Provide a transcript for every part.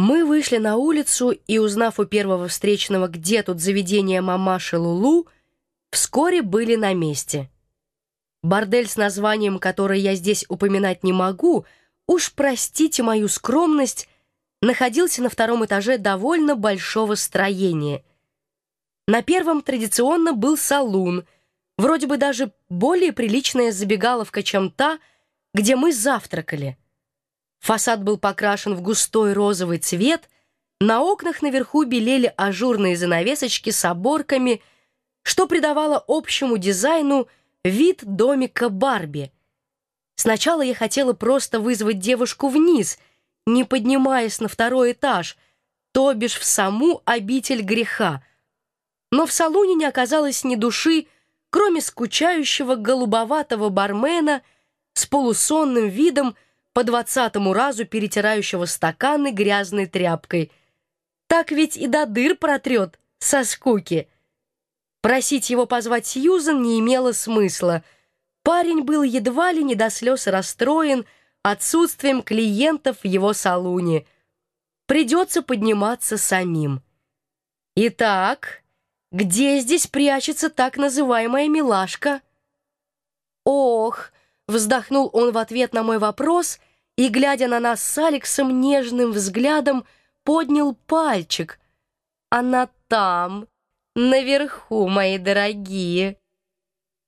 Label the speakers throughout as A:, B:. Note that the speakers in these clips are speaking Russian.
A: Мы вышли на улицу и, узнав у первого встречного, где тут заведение мамаши Лулу, вскоре были на месте. Бордель с названием, которое я здесь упоминать не могу, уж простите мою скромность, находился на втором этаже довольно большого строения. На первом традиционно был салун, вроде бы даже более приличная забегаловка, чем та, где мы завтракали. Фасад был покрашен в густой розовый цвет, на окнах наверху белели ажурные занавесочки с оборками, что придавало общему дизайну вид домика Барби. Сначала я хотела просто вызвать девушку вниз, не поднимаясь на второй этаж, то бишь в саму обитель греха. Но в салоне не оказалось ни души, кроме скучающего голубоватого бармена с полусонным видом, по двадцатому разу перетирающего стаканы грязной тряпкой. Так ведь и до дыр протрет со скуки. Просить его позвать Сьюзен не имело смысла. Парень был едва ли не до слез расстроен отсутствием клиентов в его салуне. Придется подниматься самим. Итак, где здесь прячется так называемая милашка? Ох, Вздохнул он в ответ на мой вопрос и, глядя на нас с Алексом нежным взглядом, поднял пальчик. «Она там, наверху, мои дорогие!»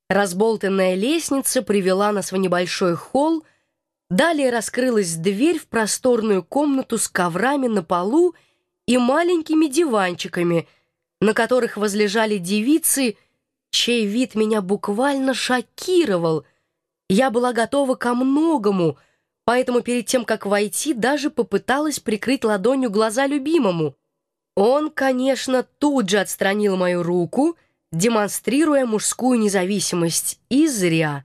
A: Разболтанная лестница привела нас в небольшой холл, далее раскрылась дверь в просторную комнату с коврами на полу и маленькими диванчиками, на которых возлежали девицы, чей вид меня буквально шокировал — я была готова ко многому, поэтому перед тем, как войти, даже попыталась прикрыть ладонью глаза любимому. Он, конечно, тут же отстранил мою руку, демонстрируя мужскую независимость, и зря.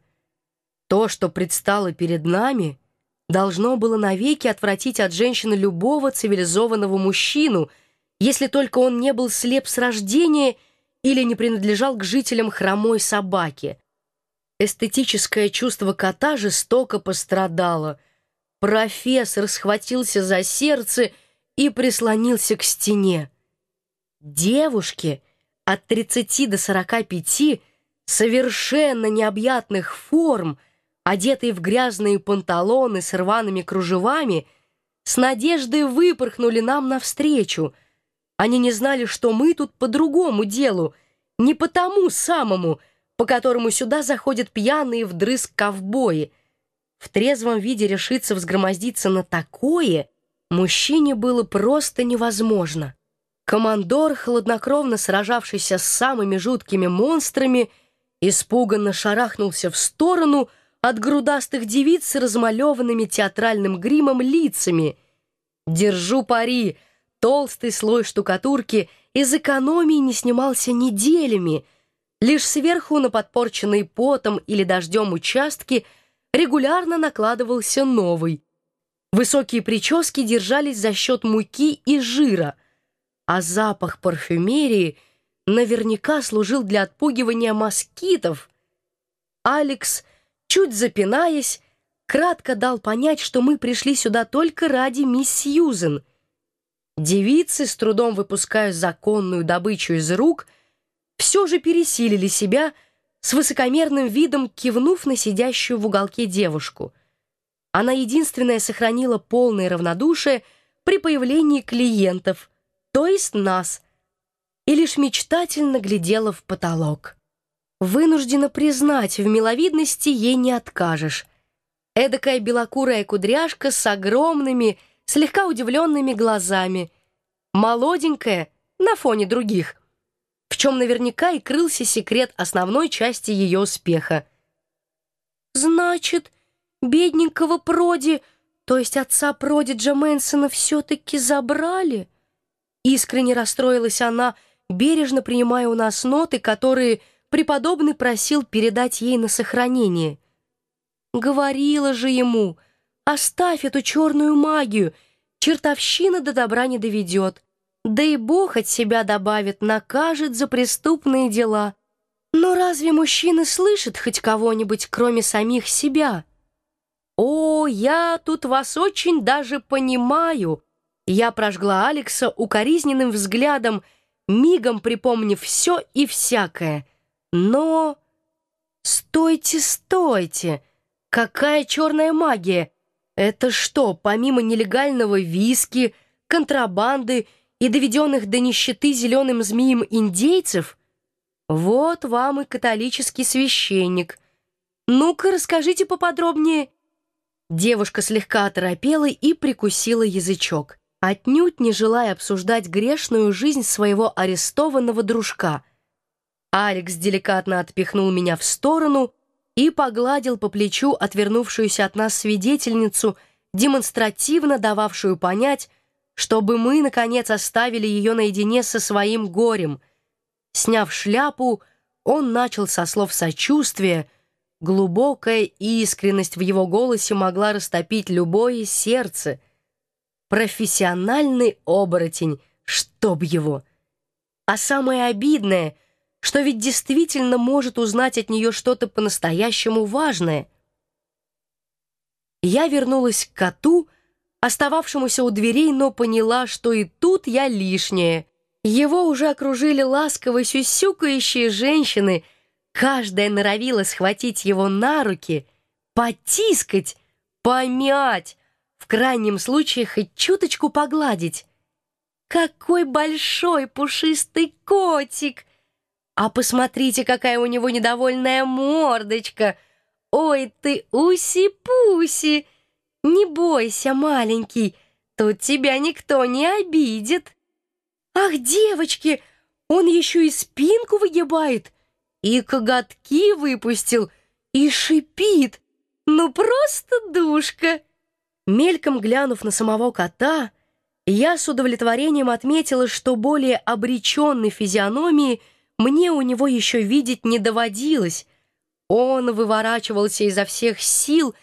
A: То, что предстало перед нами, должно было навеки отвратить от женщины любого цивилизованного мужчину, если только он не был слеп с рождения или не принадлежал к жителям хромой собаки. Эстетическое чувство кота жестоко пострадало. Профессор схватился за сердце и прислонился к стене. Девушки от 30 до 45 совершенно необъятных форм, одетые в грязные панталоны с рваными кружевами, с надеждой выпорхнули нам навстречу. Они не знали, что мы тут по другому делу, не по тому самому, по которому сюда заходят пьяные вдрызг ковбои. В трезвом виде решиться взгромоздиться на такое мужчине было просто невозможно. Командор, хладнокровно сражавшийся с самыми жуткими монстрами, испуганно шарахнулся в сторону от грудастых девиц с размалеванными театральным гримом лицами. «Держу пари!» Толстый слой штукатурки из экономии не снимался неделями — Лишь сверху на подпорченные потом или дождем участки регулярно накладывался новый. Высокие прически держались за счет муки и жира, а запах парфюмерии наверняка служил для отпугивания москитов. Алекс, чуть запинаясь, кратко дал понять, что мы пришли сюда только ради мисс Сьюзен. Девицы, с трудом выпуская законную добычу из рук, все же пересилили себя, с высокомерным видом кивнув на сидящую в уголке девушку. Она единственная сохранила полное равнодушие при появлении клиентов, то есть нас, и лишь мечтательно глядела в потолок. Вынуждена признать, в миловидности ей не откажешь. Эдакая белокурая кудряшка с огромными, слегка удивленными глазами. Молоденькая на фоне других — в чем наверняка и крылся секрет основной части ее успеха. «Значит, бедненького Проди, то есть отца Продиджа Мэнсона, все-таки забрали?» Искренне расстроилась она, бережно принимая у нас ноты, которые преподобный просил передать ей на сохранение. «Говорила же ему, оставь эту черную магию, чертовщина до добра не доведет». Да и Бог от себя добавит, накажет за преступные дела. Но разве мужчины слышат хоть кого-нибудь, кроме самих себя? О, я тут вас очень даже понимаю. Я прожгла Алекса укоризненным взглядом, мигом припомнив все и всякое. Но... Стойте, стойте! Какая черная магия! Это что, помимо нелегального виски, контрабанды и доведенных до нищеты зеленым змеем индейцев? Вот вам и католический священник. Ну-ка, расскажите поподробнее. Девушка слегка оторопела и прикусила язычок, отнюдь не желая обсуждать грешную жизнь своего арестованного дружка. Алекс деликатно отпихнул меня в сторону и погладил по плечу отвернувшуюся от нас свидетельницу, демонстративно дававшую понять, чтобы мы, наконец, оставили ее наедине со своим горем. Сняв шляпу, он начал со слов сочувствия, глубокая искренность в его голосе могла растопить любое сердце. Профессиональный оборотень, чтоб его! А самое обидное — что ведь действительно может узнать от нее что-то по-настоящему важное. Я вернулась к коту, остававшемуся у дверей, но поняла, что и тут я лишняя. Его уже окружили ласково сюсюкающие женщины, каждая норовила схватить его на руки, потискать, помять, в крайнем случае хоть чуточку погладить. «Какой большой пушистый котик!» А посмотрите, какая у него недовольная мордочка. Ой, ты уси-пуси. Не бойся, маленький, тут тебя никто не обидит. Ах, девочки, он еще и спинку выгибает, и коготки выпустил, и шипит. Ну, просто душка. Мельком глянув на самого кота, я с удовлетворением отметила, что более обреченной физиономии — мне у него еще видеть не доводилось. Он выворачивался изо всех сил,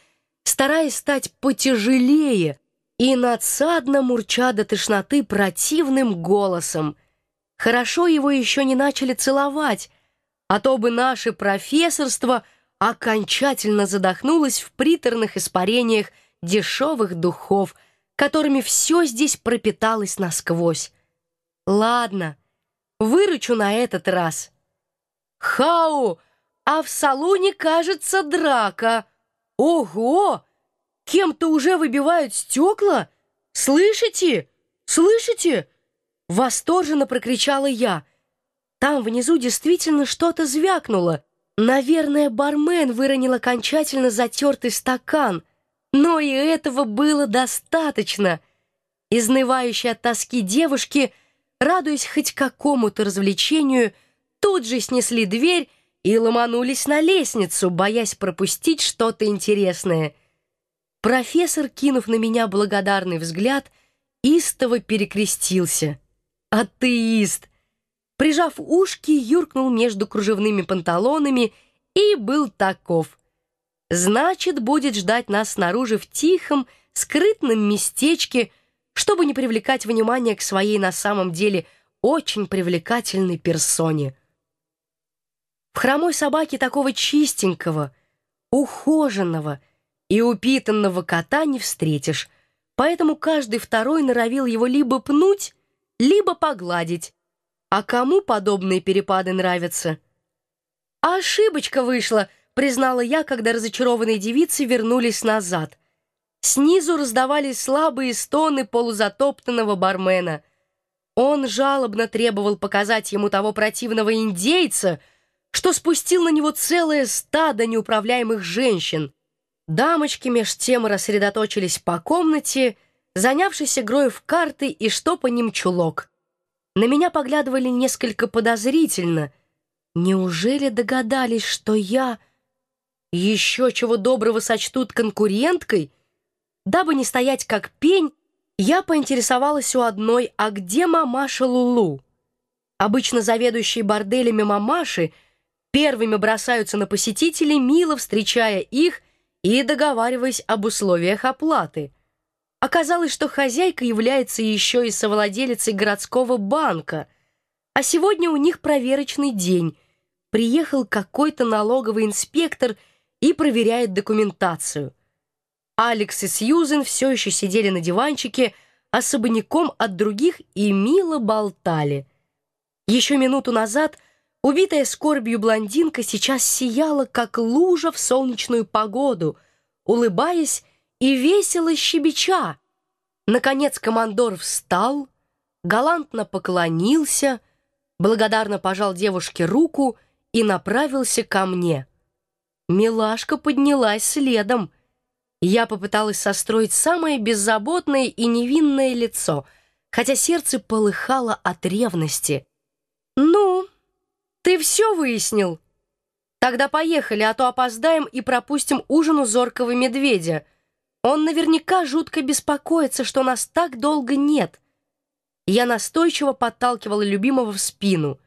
A: стараясь стать потяжелее, и надсадно мурча до тошноты противным голосом. Хорошо его еще не начали целовать, а то бы наше профессорство окончательно задохнулось в приторных испарениях дешевых духов, которыми все здесь пропиталось насквозь. Ладно, Выручу на этот раз. Хау! А в салоне, кажется, драка. Ого! Кем-то уже выбивают стекла? Слышите? Слышите? Восторженно прокричала я. Там внизу действительно что-то звякнуло. Наверное, бармен выронил окончательно затертый стакан. Но и этого было достаточно. Изнывающая от тоски девушки — радуясь хоть какому-то развлечению, тут же снесли дверь и ломанулись на лестницу, боясь пропустить что-то интересное. Профессор, кинув на меня благодарный взгляд, истово перекрестился. Атеист! Прижав ушки, юркнул между кружевными панталонами и был таков. Значит, будет ждать нас снаружи в тихом, скрытном местечке, чтобы не привлекать внимание к своей на самом деле очень привлекательной персоне. В хромой собаке такого чистенького, ухоженного и упитанного кота не встретишь, поэтому каждый второй норовил его либо пнуть, либо погладить. А кому подобные перепады нравятся? «Ошибочка вышла», — признала я, когда разочарованные девицы вернулись назад — Снизу раздавались слабые стоны полузатоптанного бармена. Он жалобно требовал показать ему того противного индейца, что спустил на него целое стадо неуправляемых женщин. Дамочки меж тем рассредоточились по комнате, занявшись игрой в карты и штопанием чулок. На меня поглядывали несколько подозрительно. Неужели догадались, что я... Еще чего доброго сочтут конкуренткой — Дабы не стоять как пень, я поинтересовалась у одной, а где мамаша Лулу? Обычно заведующие борделями мамаши первыми бросаются на посетителей, мило встречая их и договариваясь об условиях оплаты. Оказалось, что хозяйка является еще и совладелицей городского банка, а сегодня у них проверочный день. Приехал какой-то налоговый инспектор и проверяет документацию — Алекс и Сьюзен все еще сидели на диванчике, особняком от других и мило болтали. Еще минуту назад убитая скорбью блондинка сейчас сияла, как лужа в солнечную погоду, улыбаясь и весело щебеча. Наконец командор встал, галантно поклонился, благодарно пожал девушке руку и направился ко мне. Милашка поднялась следом. Я попыталась состроить самое беззаботное и невинное лицо, хотя сердце полыхало от ревности. «Ну, ты все выяснил? Тогда поехали, а то опоздаем и пропустим ужин у зоркого медведя. Он наверняка жутко беспокоится, что нас так долго нет». Я настойчиво подталкивала любимого в спину.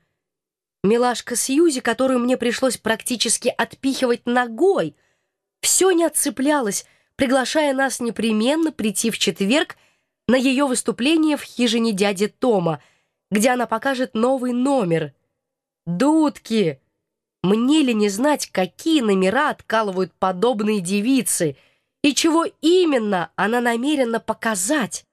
A: Милашка Сьюзи, которую мне пришлось практически отпихивать ногой, все не отцеплялась, приглашая нас непременно прийти в четверг на ее выступление в хижине дяди Тома, где она покажет новый номер. Дудки! Мне ли не знать, какие номера откалывают подобные девицы, и чего именно она намерена показать?